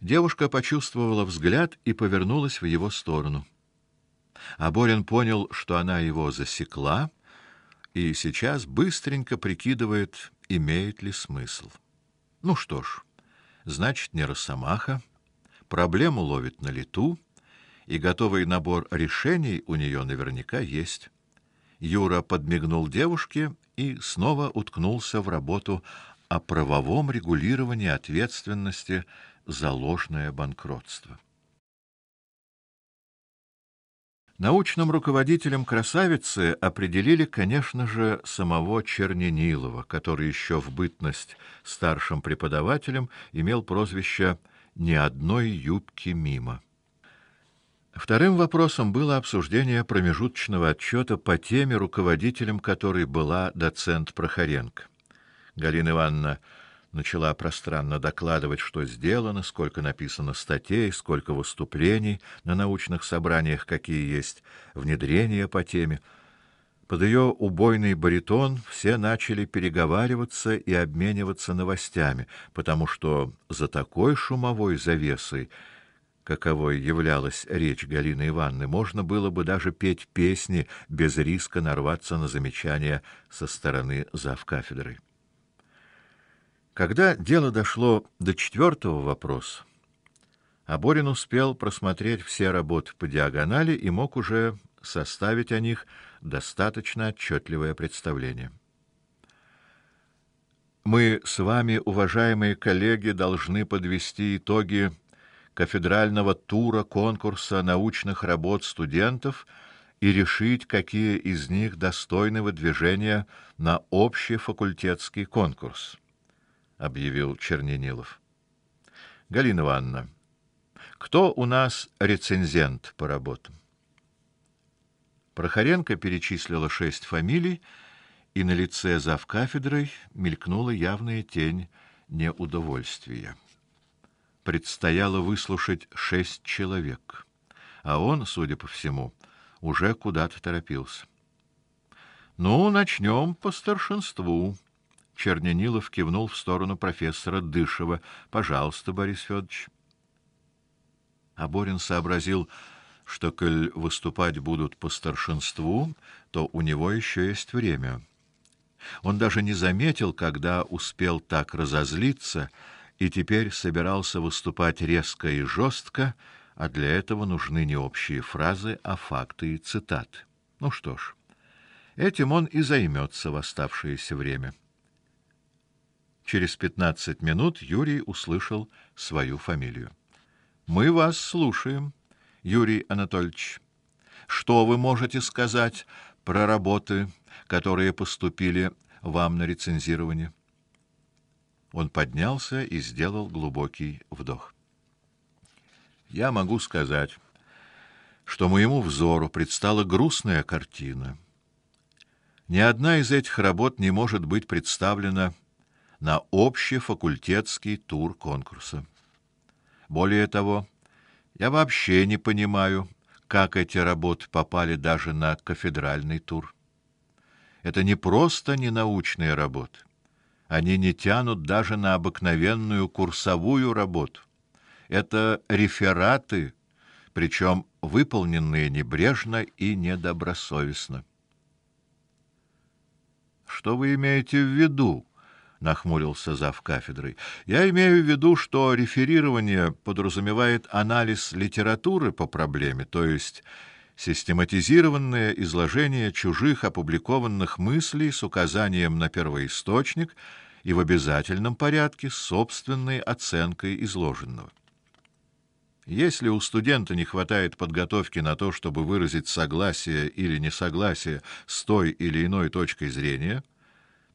Девушка почувствовала взгляд и повернулась в его сторону. А Борин понял, что она его засекла, и сейчас быстренько прикидывает, имеет ли смысл. Ну что ж, значит, не росомаха, проблему ловит на лету, и готовый набор решений у нее наверняка есть. Юра подмигнул девушке и снова уткнулся в работу о правовом регулировании ответственности за ложное банкротство. Научным руководителем красавицы определили, конечно же, самого Черненилова, который еще в бытность старшим преподавателем имел прозвище «ни одной юбки мимо». Вторым вопросом было обсуждение промежуточного отчета по теме, руководителем которой была доцент Прохоренко. Галина Ивановна начала пространно докладывать, что сделано, сколько написано статей, сколько выступлений на научных собраниях, какие есть, внедрения по теме. Под ее убойный баритон все начали переговариваться и обмениваться новостями, потому что за такой шумовой завесой, каковой являлась речь Галины Ивановны, можно было бы даже петь песни без риска нарваться на замечания со стороны завкафедры. Когда дело дошло до четвертого вопроса, Аборин успел просмотреть все работы по диагонали и мог уже составить о них достаточно отчетливое представление. Мы с вами, уважаемые коллеги, должны подвести итоги кафедрального тура конкурса научных работ студентов и решить, какие из них достойны выдвижения на общий факультетский конкурс объявил Черненилов. Галина Ивановна, кто у нас рецензент по работам? Прохоренко перечислила шесть фамилий, и на лице завкафедрой мелькнула явная тень неудовольствия. Предстояло выслушать шесть человек, а он, судя по всему, уже куда-то торопился. Ну, начнем по старшинству. Черненилов кивнул в сторону профессора Дышева. Пожалуйста, Борис Федорович. Аборин сообразил, что коль выступать будут по старшинству, то у него еще есть время. Он даже не заметил, когда успел так разозлиться, и теперь собирался выступать резко и жестко, а для этого нужны не общие фразы, а факты и цитаты. Ну что ж, этим он и займется в оставшееся время. Через пятнадцать минут Юрий услышал свою фамилию. Мы вас слушаем, Юрий Анатольевич. Что вы можете сказать про работы, которые поступили вам на рецензирование? Он поднялся и сделал глубокий вдох. Я могу сказать, что моему взору предстала грустная картина. Ни одна из этих работ не может быть представлена на общий факультетский тур конкурса. Более того, я вообще не понимаю, как эти работы попали даже на кафедральный тур. Это не просто ненаучные работы. Они не тянут даже на обыкновенную курсовую работу. Это рефераты, причем выполненные небрежно и недобросовестно. Что вы имеете в виду? Нахмурился зав кафедрой. Я имею в виду, что реферирование подразумевает анализ литературы по проблеме, то есть систематизированное изложение чужих опубликованных мыслей с указанием на первоисточник и в обязательном порядке с собственной оценкой изложенного. Если у студента не хватает подготовки на то, чтобы выразить согласие или несогласие с той или иной точкой зрения,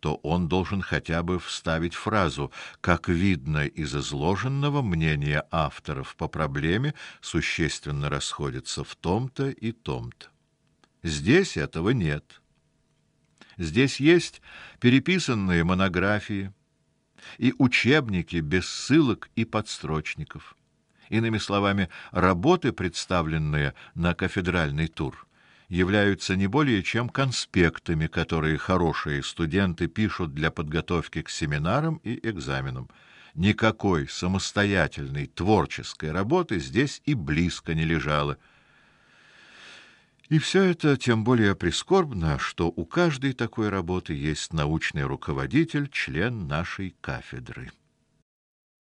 то он должен хотя бы вставить фразу: "Как видно из изложенного, мнения авторов по проблеме существенно расходятся в том-то и том-то". Здесь этого нет. Здесь есть переписанные монографии и учебники без ссылок и подстрочников. Иными словами, работы, представленные на кафедральный тур, являются не более чем конспектами, которые хорошие студенты пишут для подготовки к семинарам и экзаменам. никакой самостоятельной творческой работы здесь и близко не лежало. И все это тем более прискорбно, что у каждой такой работы есть научный руководитель, член нашей кафедры.